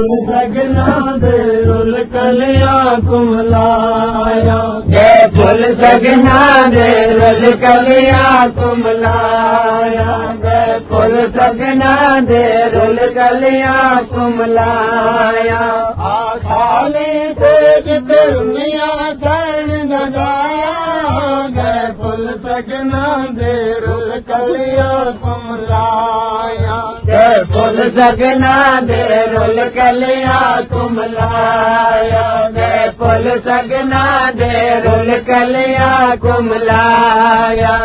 سگنا دے رول کلیا کملایا جے پھول سگنا دے رول کلیا کملایا جے پھول سگنا دے رول کلیا کملایا خالی سے دنیا چین گایا گئے پھول سگنا دے رول کلیا کملایا پل سگنا دے رول کلیا کملایا جے پل سگنا دے رول کلیا کم لایا